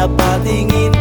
napatingin